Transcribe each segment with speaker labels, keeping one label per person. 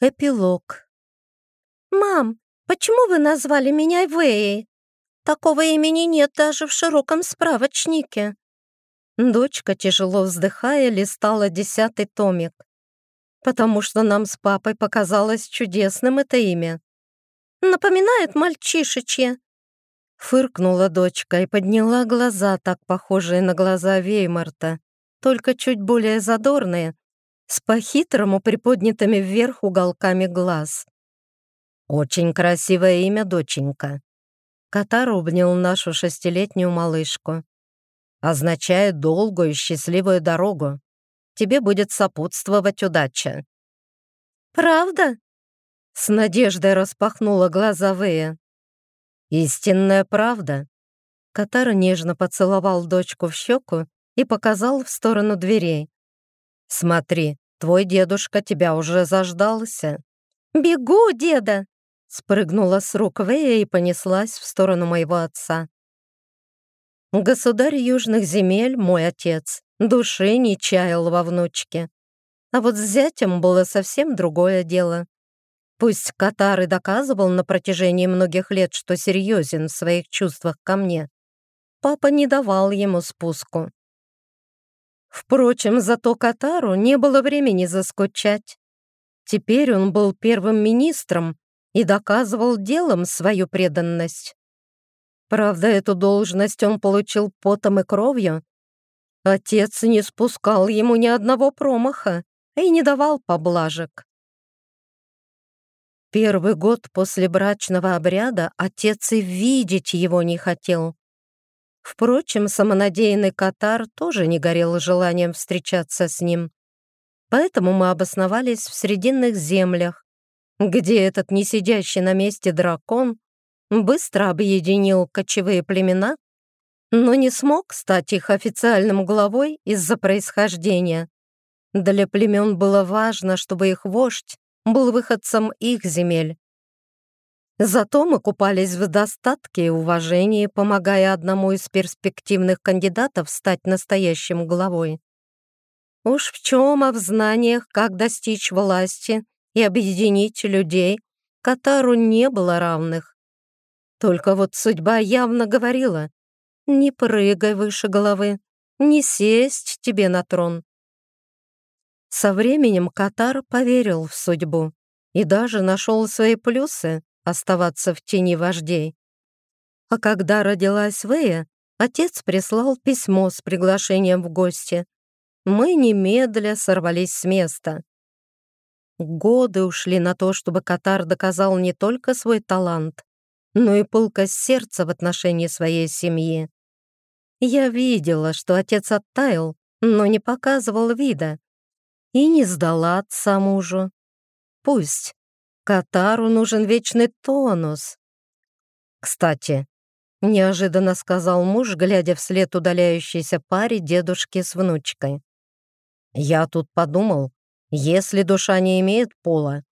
Speaker 1: Эпилог. «Мам, почему вы назвали меня Вэей? Такого имени нет даже в широком справочнике». Дочка, тяжело вздыхая, листала десятый томик. «Потому что нам с папой показалось чудесным это имя». «Напоминает мальчишечье». Фыркнула дочка и подняла глаза, так похожие на глаза Веймарта, только чуть более задорные, с по-хитрому приподнятыми вверх уголками глаз. «Очень красивое имя, доченька». Катар обнял нашу шестилетнюю малышку. «Означает долгую и счастливую дорогу. Тебе будет сопутствовать удача». «Правда?» С надеждой распахнула глаза Вэя. «Истинная правда». Катар нежно поцеловал дочку в щеку и показал в сторону дверей. «Смотри, твой дедушка тебя уже заждался». «Бегу, деда!» Спрыгнула с рук Вэя и понеслась в сторону моего отца. Государь южных земель, мой отец, души не чаял во внучке. А вот с зятем было совсем другое дело. Пусть Катар и доказывал на протяжении многих лет, что серьезен в своих чувствах ко мне, папа не давал ему спуску. Впрочем, зато Катару не было времени заскучать. Теперь он был первым министром и доказывал делом свою преданность. Правда, эту должность он получил потом и кровью. Отец не спускал ему ни одного промаха и не давал поблажек. Первый год после брачного обряда отец и видеть его не хотел. Впрочем, самонадеянный Катар тоже не горел желанием встречаться с ним. Поэтому мы обосновались в Срединных землях, где этот не сидящий на месте дракон быстро объединил кочевые племена, но не смог стать их официальным главой из-за происхождения. Для племен было важно, чтобы их вождь был выходцем их земель. Зато мы купались в достатке и уважении, помогая одному из перспективных кандидатов стать настоящим главой. Уж в чем, а в знаниях, как достичь власти и объединить людей, Катару не было равных. Только вот судьба явно говорила, не прыгай выше головы, не сесть тебе на трон. Со временем Катар поверил в судьбу и даже нашел свои плюсы, оставаться в тени вождей. А когда родилась Вэя, отец прислал письмо с приглашением в гости. Мы немедля сорвались с места. Годы ушли на то, чтобы Катар доказал не только свой талант, но и пылкость сердца в отношении своей семьи. Я видела, что отец оттаял, но не показывал вида. И не сдала отца мужу. Пусть. Катару нужен вечный тонус. Кстати, неожиданно сказал муж, глядя вслед удаляющейся паре дедушки с внучкой. Я тут подумал, если душа не имеет пола,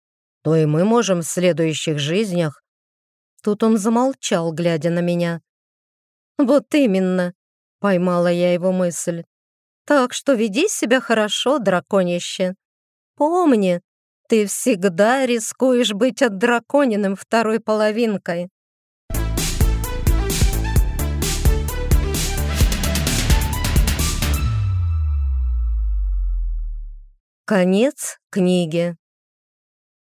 Speaker 1: то и мы можем в следующих жизнях. Тут он замолчал, глядя на меня. Вот именно, поймала я его мысль. Так что веди себя хорошо, драконище. Помни, ты всегда рискуешь быть отдраконенным второй половинкой. Конец книги.